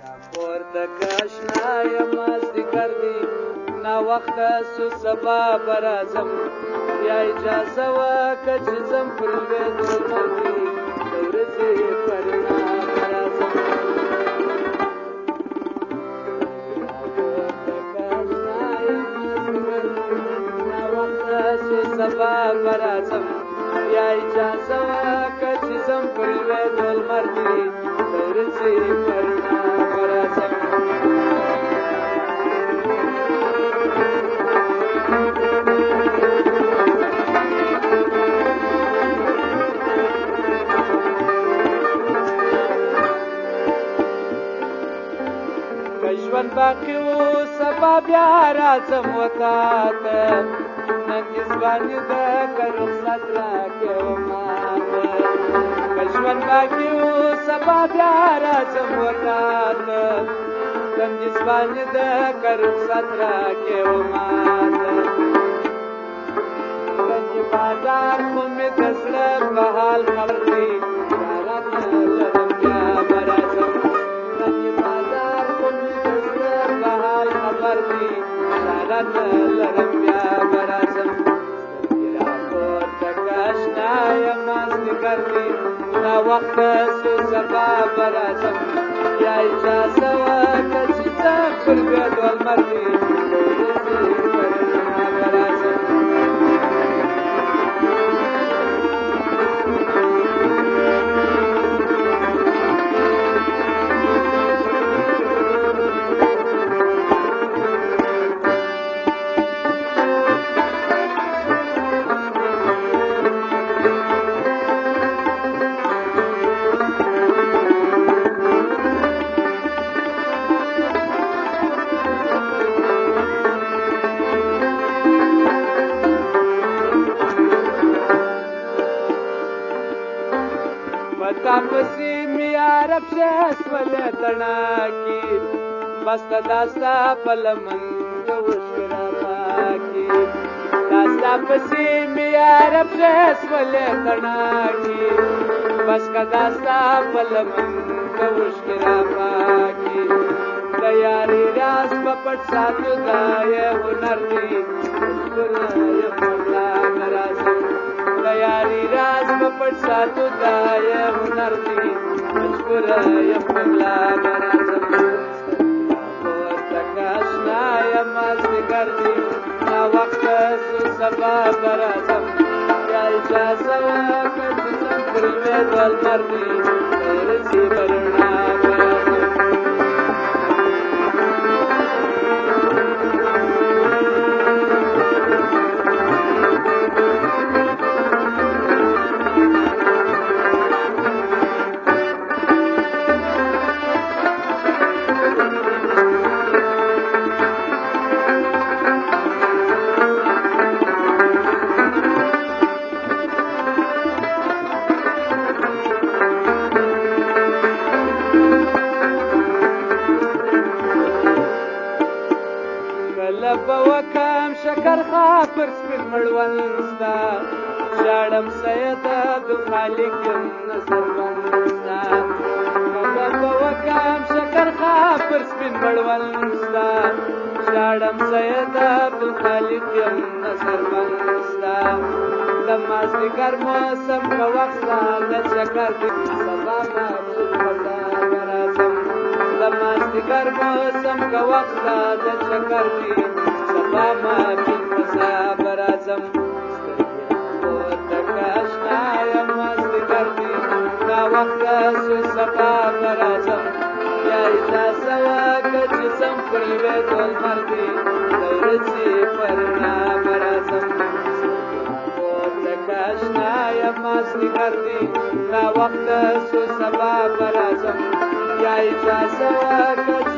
پورته کاشنا M ذکر دی نا وخت سو سبا برازم یا اجازه وکړه چې زم پر لوی دلمر ورځې پرنا سبا برازم یا اجازه وکړه چې زم پر لوی دلمر دی ورځې پرنا ژوند باقی و سبا بیا راځم وتا ته نن دې ځواني د رخصت راکې و ما ژوند باقی و سبا بیا راځم وتا ته نن دې ځواني د رخصت راکې و بازار خو مې د زړه په حال وخت سو سبا برازم یا اجازه وکړه چې ته پر بېد ولمر پتا پسی میار پشس ولې تڼاکی بس داستا پلمن وشکرا پاکی داستا پسی میار پشس ولې تڼاکی بس کا داستا پلمن وشکرا پاکی د یاري راز په ساتو دا یې هنر دی ګل یې مولا ناراضه د یاري راز په پټ ساتو دا یې هنر دی مشکور یم مولا ناراضه تکاشنا یم ذکر دی نا وخت سو سبا برازم. یا اجازه وکړه چې څنګه پر دل مردي رسی برنا شکر خاطر سپین مړوند شاړم سید د خالق یم نظر بنستا کله به وکم شکر خاطر سپین مړوند شاړم سید د خالق یم نظر بنستا لما ذکر موسم کا وخت د شکر د سبا ما برازم لما ذکر موسم کا وخت د شکر دی سبا ما دا وخت یا دول پرنا سو سبا برازم یا اجازه وکړه